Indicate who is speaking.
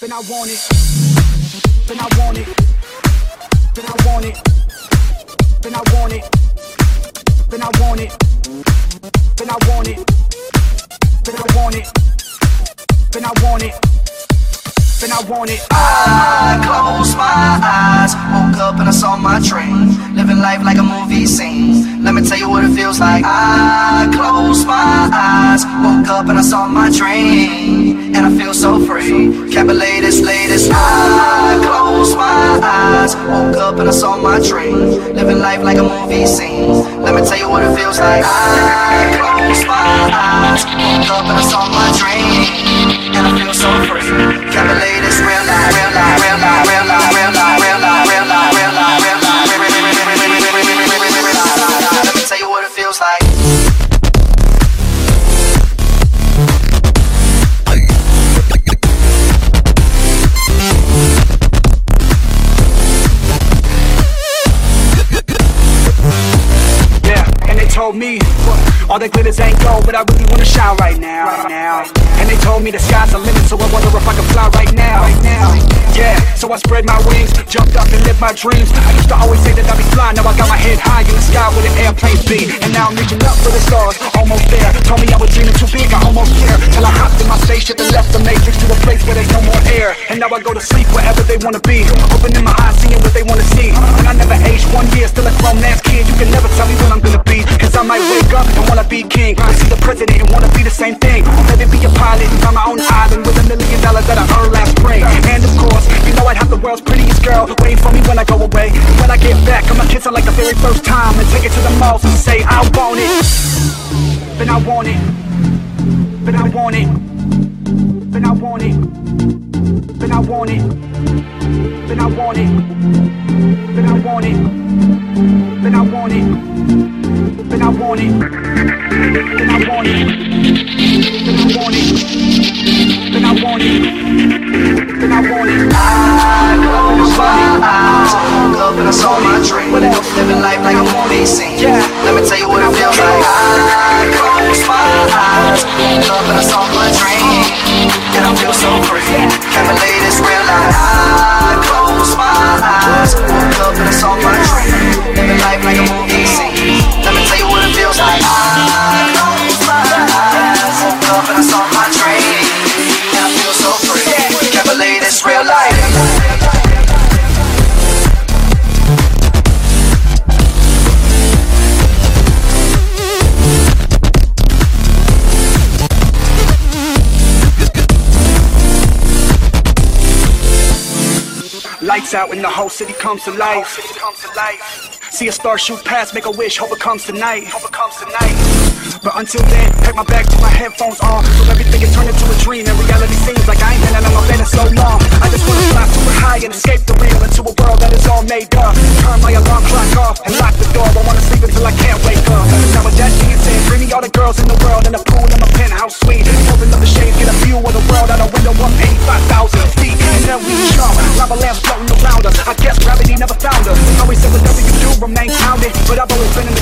Speaker 1: Then I want it. Then I want it. Then I want it. Then I want it. Then I want it. Then I want it. Then I want it. Then I want it. Then I want it.
Speaker 2: I closed my eyes, woke up and I saw my dream. Living life like a movie scene. Let me tell you what it feels like. I closed my eyes, woke up and I saw my dream. And I feel so free. Can't believe this latest. I closed my eyes, woke up and I saw my dream. Living life like a movie scene. Let me tell you what it feels like. I closed my eyes, woke up and I saw my dream. I feel so free. Can't believe this real life,
Speaker 1: all that glitters ain't gold, but I really wanna shine right now. And they told me the sky's the limit, so I wonder if I can fly right now. Yeah, so I spread my wings, jumped up and lived my dreams. I used to always say that I'd be flying, now I got my head high in the sky where the airplanes be. And now I'm reaching up for the stars, almost there. Told me I was dreaming too big, I almost care. Till I hopped in my spaceship and left the matrix to a air. And now I go to sleep wherever they wanna be. Opening my eyes, seeing what they wanna see. And I never aged one year, still a grown ass kid. You can never tell me what I'm gonna be. Cause I might wake up and wanna be king. I see the president and wanna be the same thing. Or maybe be a pilot and find my own island with a million dollars that I earned last spring. And of course, you know I'd have the world's prettiest girl waiting for me when I go away. When I get back, I'ma kiss her like the very first time and take it to the malls and say, I want it. Then I want it. Then I want it. Then I want it. Then I want it. Then I want it. Then I want it. Then I want it. Then I want it. Then I want it. Then I want it. Then I want it. Then I want it.
Speaker 2: I closed my eyes, up and I saw my dream. Living life like a movie scene. Let me tell you what it feels like. I closed my eyes, up and I saw my
Speaker 1: Lights out when the whole city comes to life. Comes to life. See a star shoot past, make a wish, hope it comes tonight. Hope it comes tonight. But until then, pack my bag, put my headphones on. So everything can turn into a dream. And reality seems like I ain't been out of my bed in so long. I just wanna fly super high and escape the real into a world that is all made up. Turn my alarm clock off and lock the door. I wanna sleep until I can't wake up. Now with that being said, bring me all the girls in the world in a pool in my penthouse suite. Open up the shades, get a view of the world out a window of 85,000 feet. And then we jump, drop a lamp. I guess gravity never found us Always said whatever you do, remain grounded. But I've always been in the